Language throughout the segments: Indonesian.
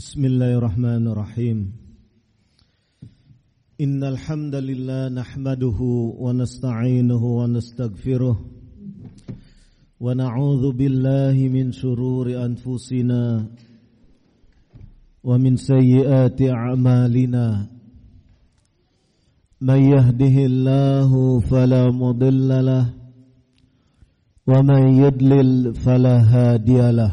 بسم الله الرحمن الرحيم إن الحمد لله نحمده ونستعينه ونستغفره ونعوذ بالله من شرور أنفسنا ومن سيئات أعمالنا من يهده الله فلا مضل له ومن يضلل فلا هادي له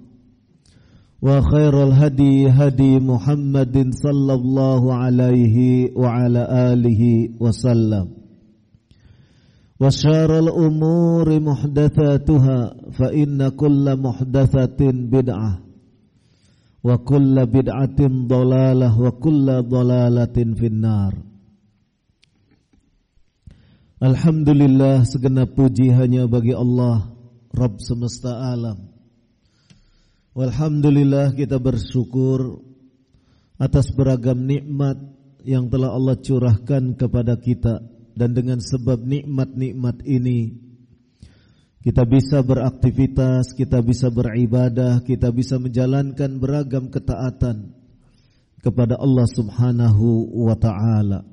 وخير الهدي هدي محمد صلى الله عليه وعلى آله وسلم وشار الأمور محدثاتها فإن كل محدثة بدعة وكل بدعة ضلالة وكل ضلالة في النار Alhamdulillah segenap puji hanya bagi Allah Rabb semesta alam Walhamdulillah kita bersyukur atas beragam nikmat yang telah Allah curahkan kepada kita dan dengan sebab nikmat-nikmat ini kita bisa beraktivitas, kita bisa beribadah, kita bisa menjalankan beragam ketaatan kepada Allah Subhanahu wa taala.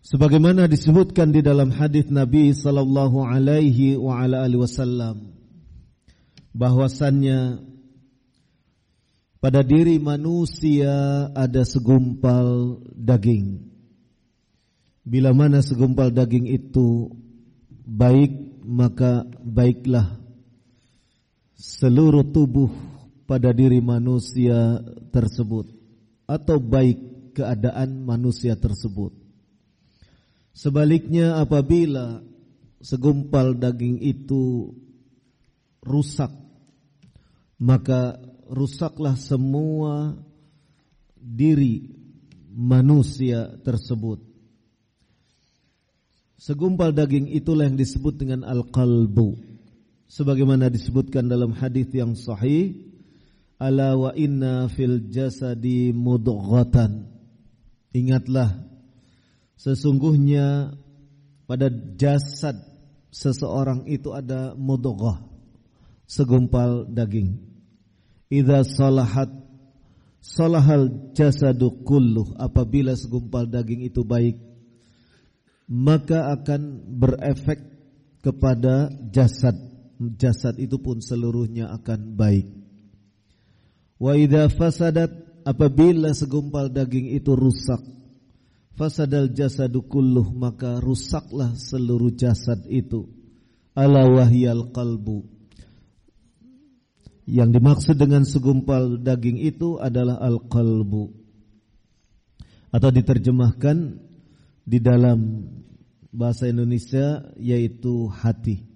Sebagaimana disebutkan di dalam hadis Nabi sallallahu alaihi wa ala alihi wasallam bahwasannya pada diri manusia ada segumpal daging. Bila mana segumpal daging itu baik, maka baiklah seluruh tubuh pada diri manusia tersebut atau baik keadaan manusia tersebut. Sebaliknya apabila segumpal daging itu rusak. Maka rusaklah semua diri manusia tersebut. Segumpal daging itulah yang disebut dengan al-qalbu. Sebagaimana disebutkan dalam hadis yang sahih ala wa inna fil jasadi mudghatan. Ingatlah sesungguhnya pada jasad seseorang itu ada mudghah segumpal daging. Idza salahat salahal jasadu kulluh. Apabila segumpal daging itu baik maka akan berefek kepada jasad. Jasad itu pun seluruhnya akan baik. Wa idza fasadat apabila segumpal daging itu rusak fasadal jasadu kulluh maka rusaklah seluruh jasad itu. Ala wahyal qalbu yang dimaksud dengan segumpal daging itu adalah al-qalbu atau diterjemahkan di dalam bahasa Indonesia yaitu hati.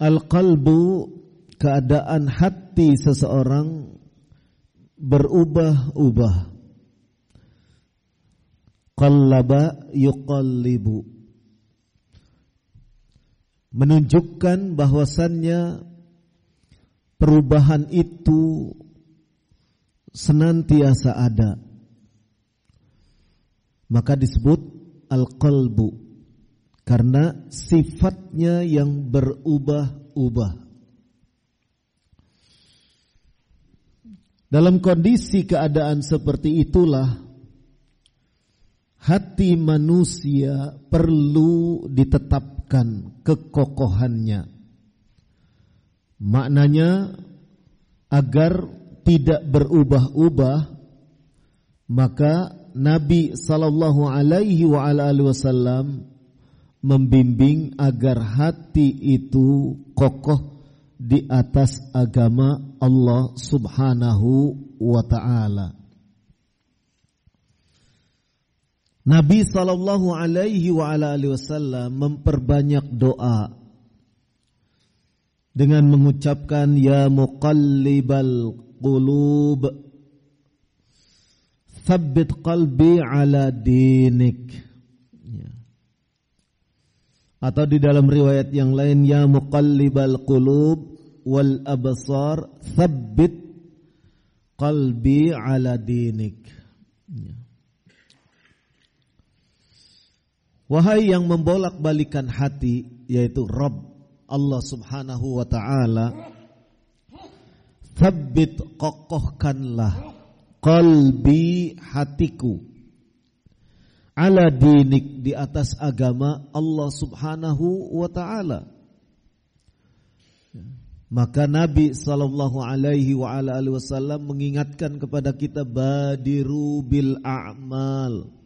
Al-qalbu keadaan hati seseorang berubah-ubah. Qallaba yuqallibu menunjukkan bahwasannya perubahan itu senantiasa ada. Maka disebut al-qalbu karena sifatnya yang berubah-ubah. Dalam kondisi keadaan seperti itulah hati manusia perlu ditetapkan kekokohannya. Maknanya agar tidak berubah-ubah maka Nabi sallallahu alaihi wasallam membimbing agar hati itu kokoh di atas agama Allah Subhanahu wa taala. Nabi sallallahu alaihi wasallam memperbanyak doa dengan mengucapkan ya muqallibal qulub thabbit qalbi ala dinik ya. atau di dalam riwayat yang lain ya muqallibal qulub wal absar thabbit qalbi ala dinik ya. Wahai yang membolak-balikan hati yaitu Rabb Allah Subhanahu wa taala Thabbit kokohkanlah qalbi hatiku ala dinik di atas agama Allah Subhanahu wa taala. Maka Nabi sallallahu alaihi wa ala alihi wasallam mengingatkan kepada kita badiru bil a'mal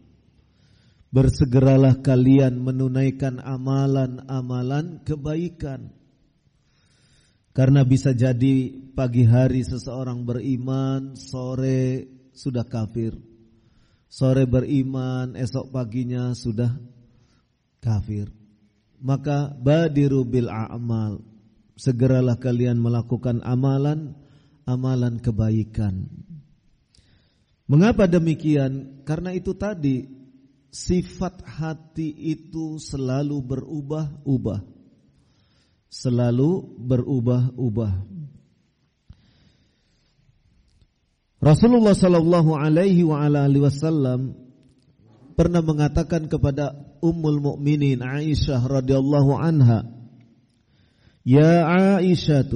Bersegeralah kalian menunaikan amalan-amalan kebaikan. Karena bisa jadi pagi hari seseorang beriman, sore sudah kafir. Sore beriman, esok paginya sudah kafir. Maka badiru bil a'mal. Segeralah kalian melakukan amalan, amalan kebaikan. Mengapa demikian? Karena itu tadi sifat hati itu selalu berubah-ubah. Selalu berubah-ubah. Rasulullah sallallahu alaihi wa ala alihi wasallam pernah mengatakan kepada Ummul Mukminin Aisyah radhiyallahu anha, "Ya Aisyah,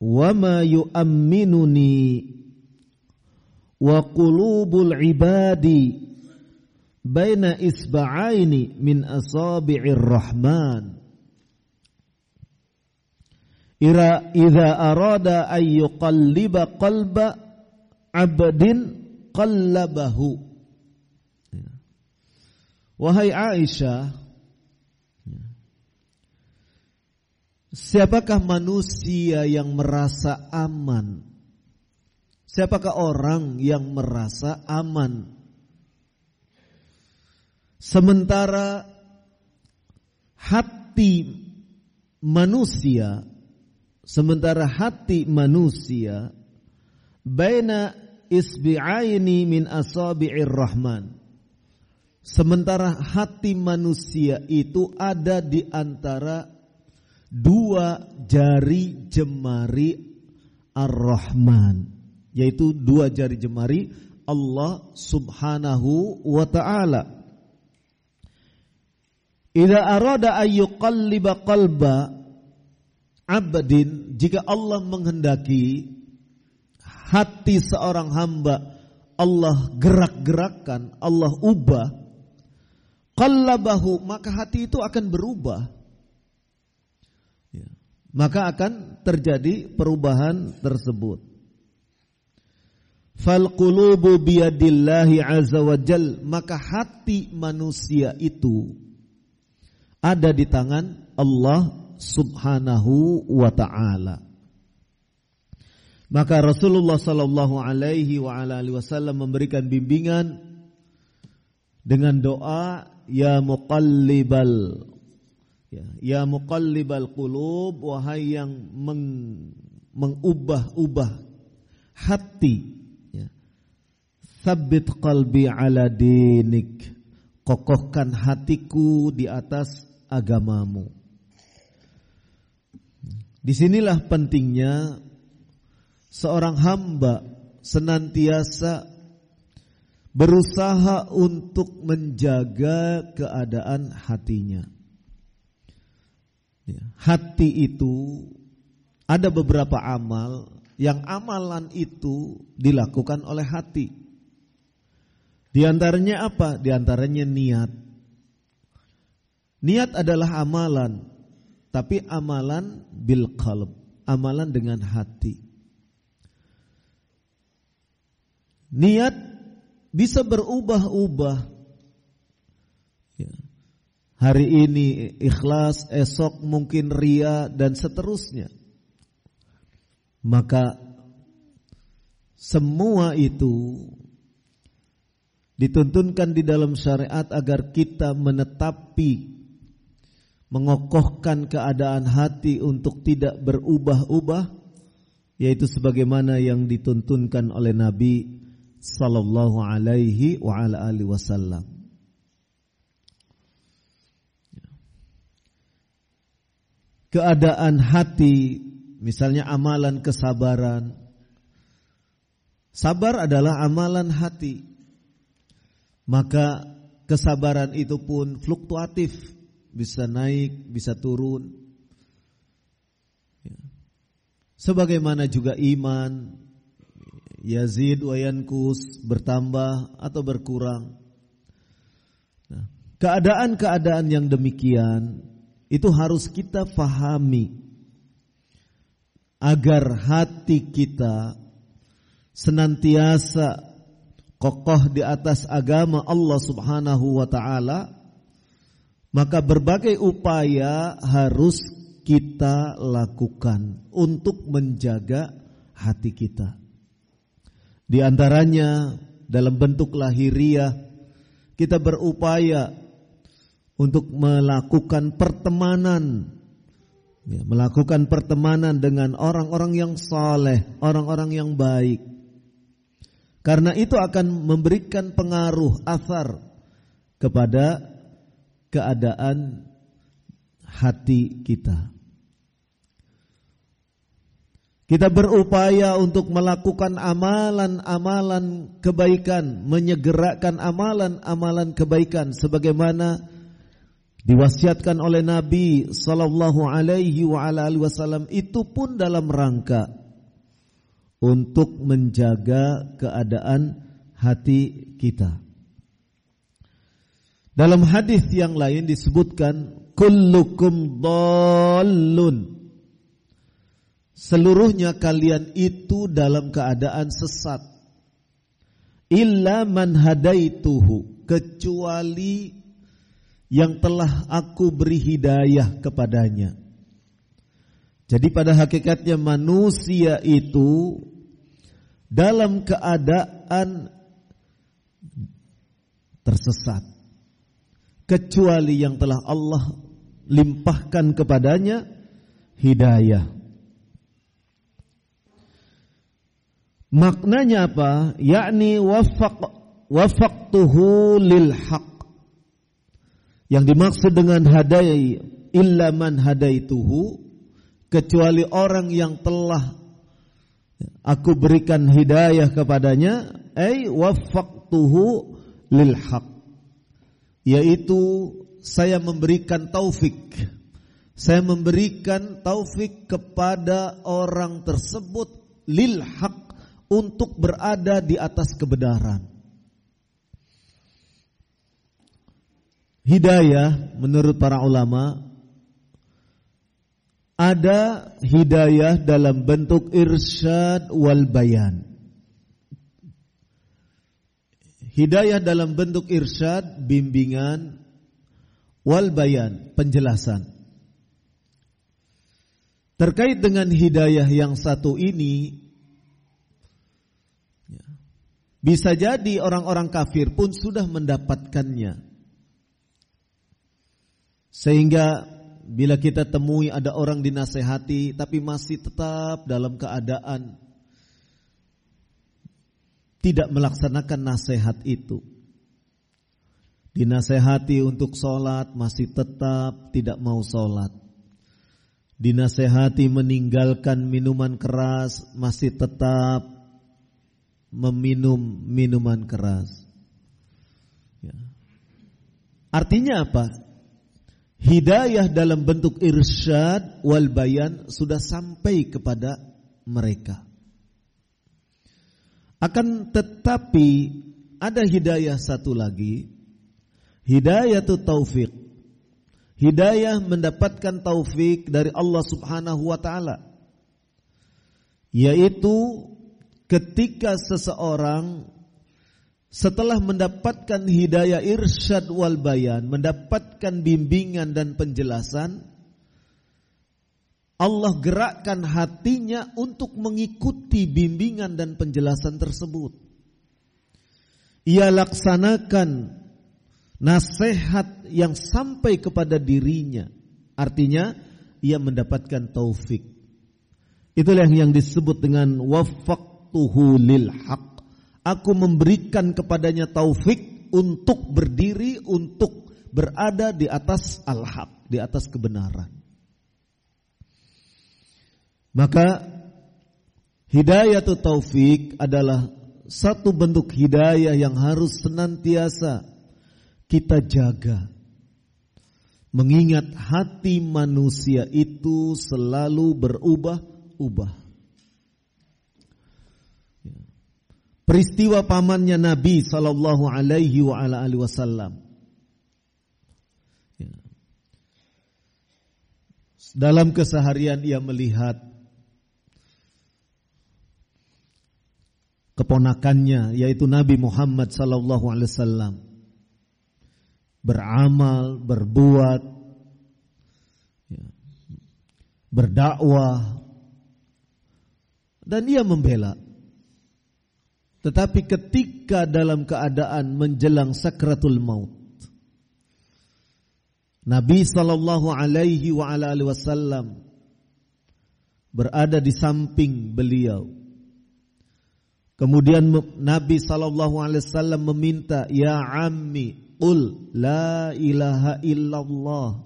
wa ma yu'amminuni wa qulubul ibadi baina isba'aini min asabi'ir rahman. Ira idza arada ay yuqalliba qalba 'abdin qallabahu. Wahai Aisyah Siapakah manusia yang merasa aman? Siapakah orang yang merasa aman Sementara hati manusia sementara hati manusia baina isbi'aini min asabi'ir rahman. Sementara hati manusia itu ada di antara dua jari jemari Ar-Rahman yaitu dua jari jemari Allah Subhanahu wa taala Idza arada ayyuqalliba qalba abdin jika Allah menghendaki hati seorang hamba Allah gerak-gerakkan, Allah ubah qallabahu maka hati itu akan berubah. Ya. Maka akan terjadi perubahan tersebut. Fal qulubu biyadillahi azza maka hati manusia itu ada di tangan Allah Subhanahu wa taala. Maka Rasulullah sallallahu alaihi wa alihi wasallam memberikan bimbingan dengan doa ya muqallibal ya, ya muqallibal qulub wahai yang meng, mengubah-ubah hati ya. Thabbit qalbi ala dinik kokohkan hatiku di atas agamamu. Di sinilah pentingnya seorang hamba senantiasa berusaha untuk menjaga keadaan hatinya. Ya, hati itu ada beberapa amal yang amalan itu dilakukan oleh hati. Di antaranya apa? Di antaranya niat. Niat adalah amalan, tapi amalan bil qalb, amalan dengan hati. Niat bisa berubah-ubah. Ya. Hari ini ikhlas, esok mungkin ria dan seterusnya. Maka semua itu dituntunkan di dalam syariat agar kita menetapi mengokohkan keadaan hati untuk tidak berubah-ubah yaitu sebagaimana yang dituntunkan oleh Nabi sallallahu alaihi wa ala alihi wasallam. Keadaan hati, misalnya amalan kesabaran. Sabar adalah amalan hati. Maka kesabaran itu pun fluktuatif, bisa naik, bisa turun. Ya. Sebagaimana juga iman, yazid wa yankus bertambah atau berkurang. Nah, keadaan-keadaan yang demikian itu harus kita fahami agar hati kita senantiasa kokoh di atas agama Allah Subhanahu wa taala maka berbagai upaya harus kita lakukan untuk menjaga hati kita. Di antaranya dalam bentuk lahiriah kita berupaya untuk melakukan pertemanan ya, melakukan pertemanan dengan orang-orang yang saleh, orang-orang yang baik. Karena itu akan memberikan pengaruh asar kepada keadaan hati kita. Kita berupaya untuk melakukan amalan-amalan kebaikan, menyegerakan amalan-amalan kebaikan sebagaimana diwasiatkan oleh Nabi sallallahu alaihi wa ala alihi wasallam itu pun dalam rangka untuk menjaga keadaan hati kita. Dalam hadis yang lain disebutkan kullukum dhallun seluruhnya kalian itu dalam keadaan sesat. Illa man hadaituhu kecuali yang telah aku beri hidayah kepadanya. Jadi pada hakikatnya manusia itu dalam keadaan tersesat kecuali yang telah Allah limpahkan kepadanya hidayah. Maknanya apa? Yakni wafaq wafaqtuhu lil haq. Yang dimaksud dengan hadai illa man hadaituhu kecuali orang yang telah aku berikan hidayah kepadanya ai wafaqtuhu lil haq yaitu saya memberikan taufik saya memberikan taufik kepada orang tersebut lil haq untuk berada di atas kebenaran. Hidayah menurut para ulama ada hidayah dalam bentuk irsyad wal bayan. Hidayah dalam bentuk irsyad, bimbingan, wal bayan, penjelasan. Terkait dengan hidayah yang satu ini, Bisa jadi orang-orang kafir pun sudah mendapatkannya. Sehingga bila kita temui ada orang dinasehati tapi masih tetap dalam keadaan tidak melaksanakan nasihat itu. Dinasehati untuk sholat masih tetap tidak mau sholat. dinasehati meninggalkan minuman keras masih tetap meminum minuman keras. Ya. Artinya apa? Hidayah dalam bentuk irsyad wal bayan sudah sampai kepada mereka. Akan tetapi ada hidayah satu lagi, hidayah itu taufik. Hidayah mendapatkan taufik dari Allah Subhanahu wa taala. Yaitu ketika seseorang setelah mendapatkan hidayah irsyad wal bayan, mendapatkan bimbingan dan penjelasan, Allah gerakkan hatinya untuk mengikuti bimbingan dan penjelasan tersebut. Ia laksanakan nasihat yang sampai kepada dirinya. Artinya ia mendapatkan taufik. Itulah yang disebut dengan wafaqtuhu lil haq. Aku memberikan kepadanya taufik untuk berdiri, untuk berada di atas al-haq, di atas kebenaran. Maka hidayah atau taufik adalah satu bentuk hidayah yang harus senantiasa kita jaga. Mengingat hati manusia itu selalu berubah-ubah. Peristiwa pamannya Nabi Sallallahu Alaihi Wasallam. Dalam keseharian ia melihat keponakannya yaitu Nabi Muhammad sallallahu alaihi wasallam beramal, berbuat, ya, berdakwah dan ia membela. Tetapi ketika dalam keadaan menjelang sakratul maut Nabi sallallahu alaihi wasallam berada di samping beliau Kemudian Nabi sallallahu alaihi wasallam meminta, "Ya ammi, qul la ilaha illallah."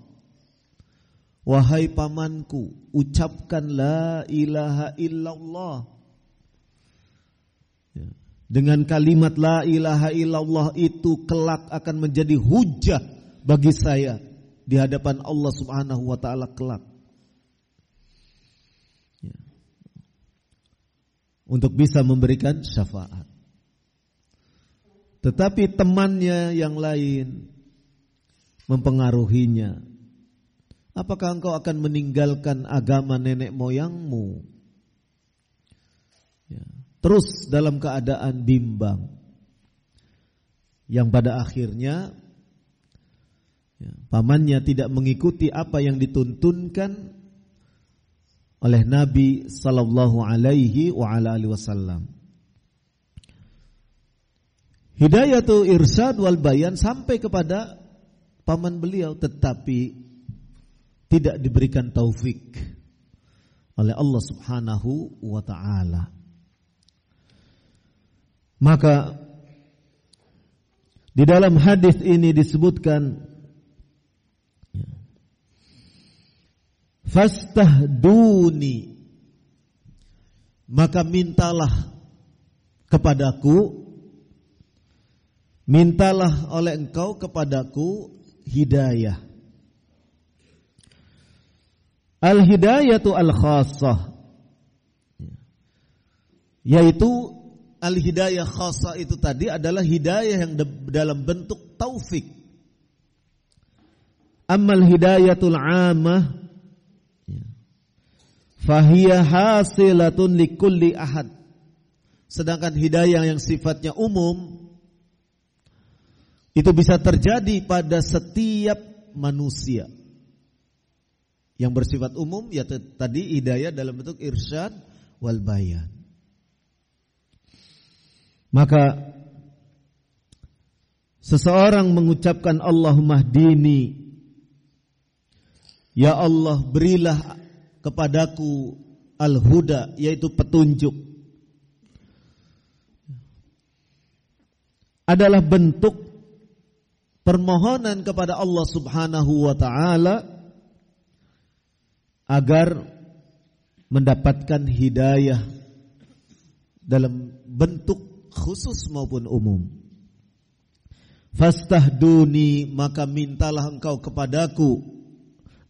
Wahai pamanku, ucapkan la ilaha illallah. Ya. Dengan kalimat la ilaha illallah itu kelak akan menjadi hujah bagi saya di hadapan Allah Subhanahu wa taala kelak. Untuk bisa memberikan syafaat. Tetapi temannya yang lain mempengaruhinya. Apakah engkau akan meninggalkan agama nenek moyangmu? Ya. Terus dalam keadaan bimbang. Yang pada akhirnya ya, pamannya tidak mengikuti apa yang dituntunkan oleh Nabi sallallahu alaihi wa ala alihi wasallam. Hidayatu irsad wal bayan sampai kepada paman beliau tetapi tidak diberikan taufik oleh Allah Subhanahu wa taala. Maka di dalam hadis ini disebutkan fastahduni. Maka mintalah kepadaku mintalah oleh engkau kepadaku hidayah. Al hidayatu al khassah yaitu al hidayah khassah itu tadi adalah hidayah yang dalam bentuk taufik. Amal hidayatul amah Fahiyah hasilatun likulli ahad. Sedangkan hidayah yang sifatnya umum itu bisa terjadi pada setiap manusia. Yang bersifat umum ya tadi hidayah dalam bentuk irsyad wal bayan. Maka seseorang mengucapkan Allahumma hdini Ya Allah berilah kepadaku al-huda yaitu petunjuk adalah bentuk permohonan kepada Allah Subhanahu wa taala agar mendapatkan hidayah dalam bentuk khusus maupun umum. Fastahduni maka mintalah engkau kepadaku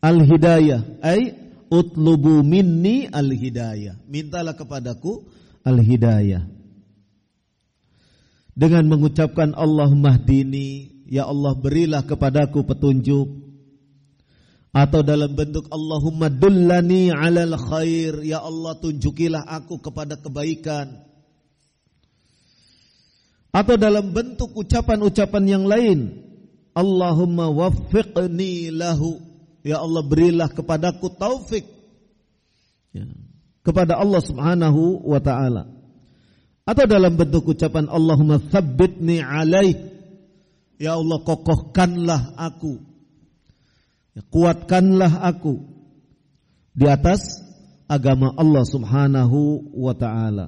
al-hidayah ay utlubu minni al-hidayah. Mintalah kepadaku al-hidayah. Dengan mengucapkan Allahumma hdini, ya Allah berilah kepadaku petunjuk atau dalam bentuk Allahumma dullani alal khair ya Allah tunjukilah aku kepada kebaikan atau dalam bentuk ucapan-ucapan yang lain Allahumma waffiqni lahu ya Allah berilah kepadaku taufik. Ya, kepada Allah Subhanahu wa taala. Atau dalam bentuk ucapan Allahumma tsabbitni alaih. Ya Allah kokohkanlah aku. Ya, kuatkanlah aku di atas agama Allah Subhanahu wa taala.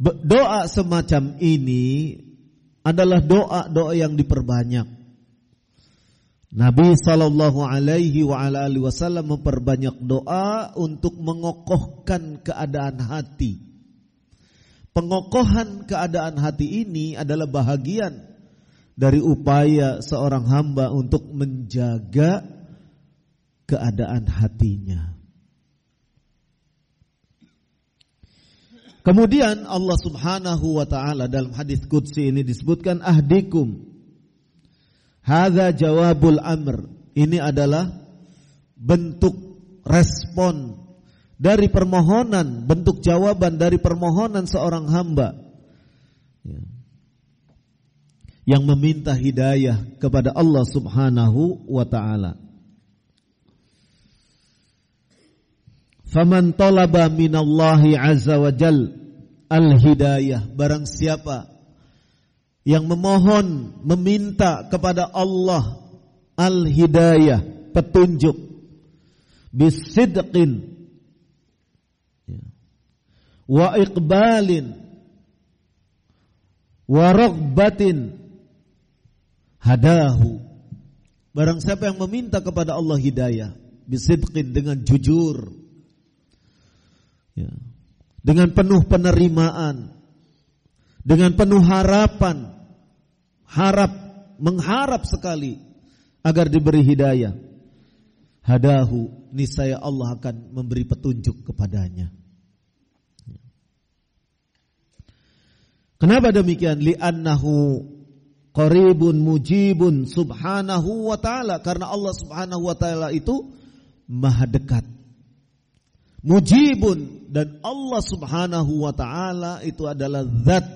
Doa semacam ini adalah doa-doa yang diperbanyak. Nabi sallallahu alaihi wasallam memperbanyak doa untuk mengokohkan keadaan hati. Pengokohan keadaan hati ini adalah bahagian dari upaya seorang hamba untuk menjaga keadaan hatinya. Kemudian Allah Subhanahu wa taala dalam hadis qudsi ini disebutkan ahdikum. Hadza jawabul amr. Ini adalah bentuk respon dari permohonan, bentuk jawaban dari permohonan seorang hamba. Ya yang meminta hidayah kepada Allah Subhanahu wa taala. Faman talaba minallahi azza wa jal al-hidayah barang siapa yang memohon meminta kepada Allah al-hidayah petunjuk. Bisidqin. Ya, wa iqbalin. Wa ragbatin. Hadahu. Barang siapa yang meminta kepada Allah hidayah, bisidqin dengan jujur, ya, dengan penuh penerimaan, dengan penuh harapan, harap, mengharap sekali agar diberi hidayah. Hadahu, niscaya Allah akan memberi petunjuk kepadanya. Kenapa demikian? Li'annahu qaribun mujibun subhanahu wa ta'ala karena Allah subhanahu wa ta'ala itu maha dekat mujibun dan Allah subhanahu wa ta'ala itu adalah zat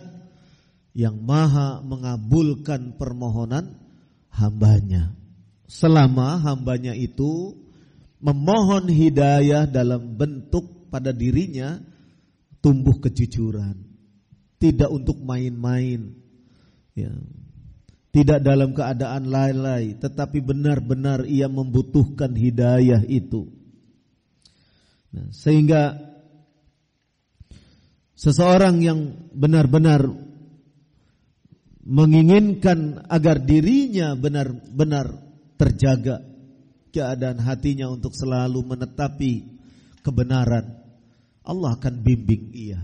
yang maha mengabulkan permohonan hambanya. Selama hambanya itu memohon hidayah dalam bentuk pada dirinya tumbuh kejujuran. Tidak untuk main-main ya. Tidak dalam keadaan lalai, tetapi benar-benar ia membutuhkan hidayah itu. Nah, sehingga seseorang yang benar-benar menginginkan agar dirinya benar-benar terjaga keadaan hatinya untuk selalu menetapi kebenaran, Allah akan bimbing ia.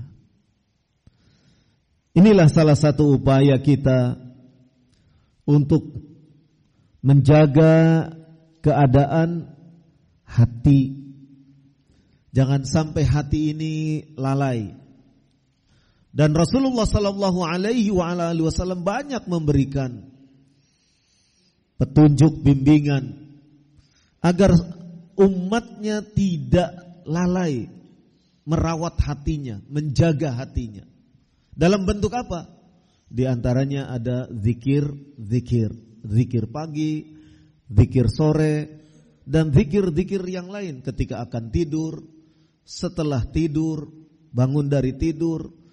Inilah salah satu upaya kita untuk menjaga keadaan hati. Jangan sampai hati ini lalai. Dan Rasulullah sallallahu alaihi wasallam banyak memberikan petunjuk bimbingan agar umatnya tidak lalai merawat hatinya, menjaga hatinya. Dalam bentuk apa? Di antaranya ada zikir, zikir, zikir pagi, zikir sore, dan zikir-zikir yang lain ketika akan tidur, setelah tidur, bangun dari tidur,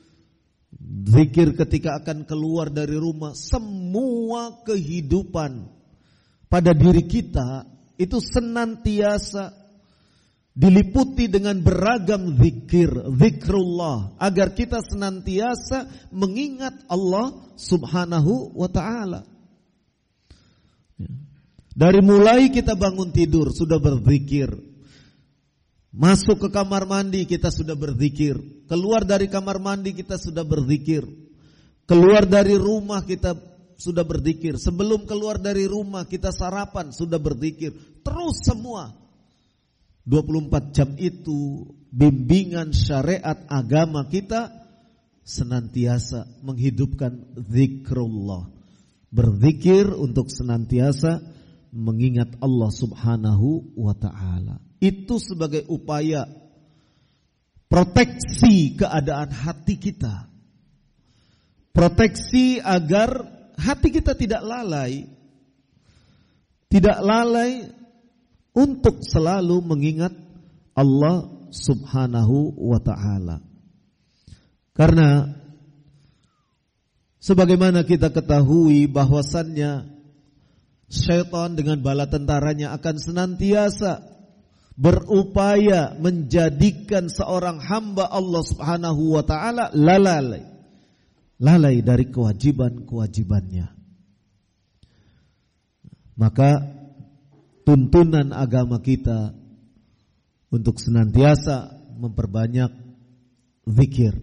zikir ketika akan keluar dari rumah, semua kehidupan pada diri kita itu senantiasa diliputi dengan beragam zikir, zikrullah agar kita senantiasa mengingat Allah Subhanahu wa taala. Ya. Dari mulai kita bangun tidur sudah berzikir. Masuk ke kamar mandi kita sudah berzikir. Keluar dari kamar mandi kita sudah berzikir. Keluar dari rumah kita sudah berzikir. Sebelum keluar dari rumah kita sarapan sudah berzikir. Terus semua. 24 jam itu bimbingan syariat agama kita senantiasa menghidupkan zikrullah. Berzikir untuk senantiasa mengingat Allah Subhanahu wa taala. Itu sebagai upaya proteksi keadaan hati kita. Proteksi agar hati kita tidak lalai. Tidak lalai untuk selalu mengingat Allah Subhanahu wa taala. Karena sebagaimana kita ketahui bahwasannya syaitan dengan bala tentaranya akan senantiasa berupaya menjadikan seorang hamba Allah Subhanahu wa taala lalai lalai dari kewajiban-kewajibannya. Maka tuntunan agama kita untuk senantiasa memperbanyak zikir.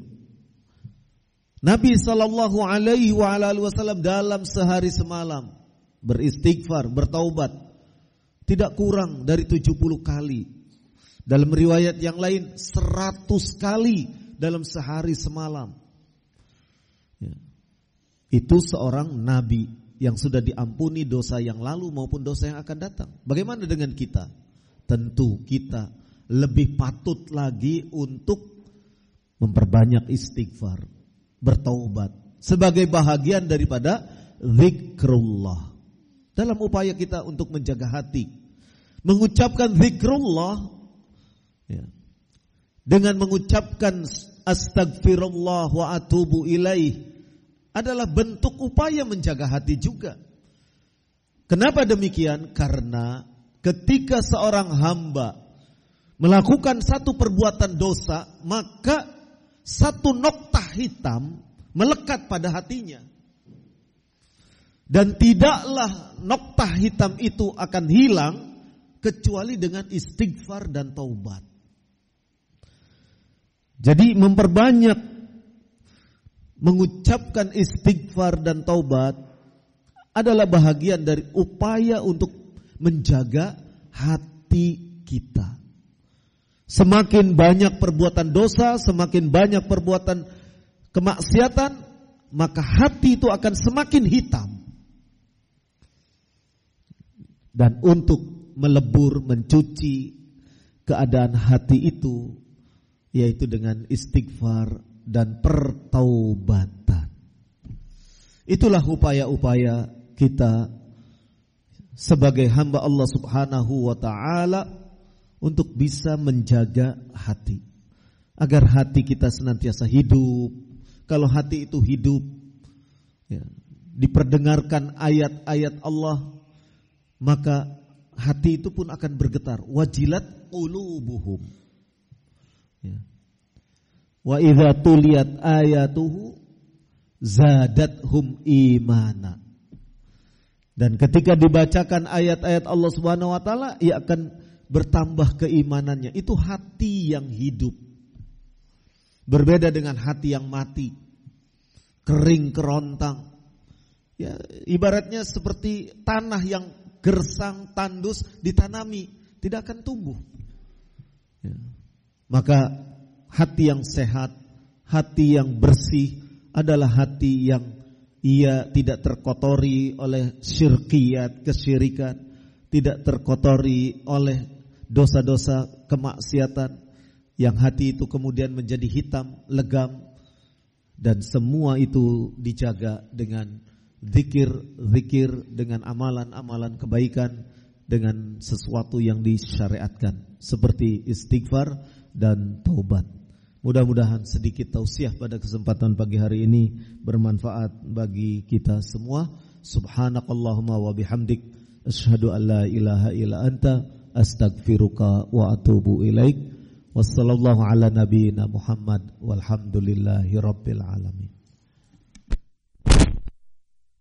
Nabi sallallahu alaihi wasallam dalam sehari semalam beristighfar, bertaubat tidak kurang dari 70 kali. Dalam riwayat yang lain 100 kali dalam sehari semalam. Ya. Itu seorang nabi yang sudah diampuni dosa yang lalu maupun dosa yang akan datang. Bagaimana dengan kita? Tentu kita lebih patut lagi untuk memperbanyak istighfar, bertaubat sebagai bahagian daripada zikrullah. Dalam upaya kita untuk menjaga hati, mengucapkan zikrullah ya, dengan mengucapkan astagfirullah wa atubu ilaih adalah bentuk upaya menjaga hati juga. Kenapa demikian? Karena ketika seorang hamba melakukan satu perbuatan dosa, maka satu noktah hitam melekat pada hatinya. Dan tidaklah noktah hitam itu akan hilang kecuali dengan istighfar dan taubat. Jadi memperbanyak mengucapkan istighfar dan taubat adalah bahagian dari upaya untuk menjaga hati kita. Semakin banyak perbuatan dosa, semakin banyak perbuatan kemaksiatan, maka hati itu akan semakin hitam. Dan untuk melebur, mencuci keadaan hati itu, yaitu dengan istighfar dan pertaubatan. Itulah upaya-upaya kita sebagai hamba Allah Subhanahu wa taala untuk bisa menjaga hati. Agar hati kita senantiasa hidup. Kalau hati itu hidup ya, diperdengarkan ayat-ayat Allah maka hati itu pun akan bergetar. Wajilat qulubuhum. Ya. Wa idza tuliyat ayatuhu zadathum imana. Dan ketika dibacakan ayat-ayat Allah Subhanahu wa taala, ia akan bertambah keimanannya. Itu hati yang hidup. Berbeda dengan hati yang mati. Kering kerontang. Ya, ibaratnya seperti tanah yang gersang, tandus, ditanami, tidak akan tumbuh. Ya. Maka hati yang sehat, hati yang bersih adalah hati yang ia tidak terkotori oleh syirkiyat, kesyirikan, tidak terkotori oleh dosa-dosa kemaksiatan yang hati itu kemudian menjadi hitam, legam dan semua itu dijaga dengan zikir-zikir dengan amalan-amalan kebaikan dengan sesuatu yang disyariatkan seperti istighfar dan taubat. Mudah-mudahan sedikit tausiah pada kesempatan pagi hari ini bermanfaat bagi kita semua. Subhanakallahumma wa bihamdik asyhadu an la ilaha illa anta astaghfiruka wa atubu ilaik. Wassallallahu ala nabiyyina Muhammad walhamdulillahi rabbil alamin.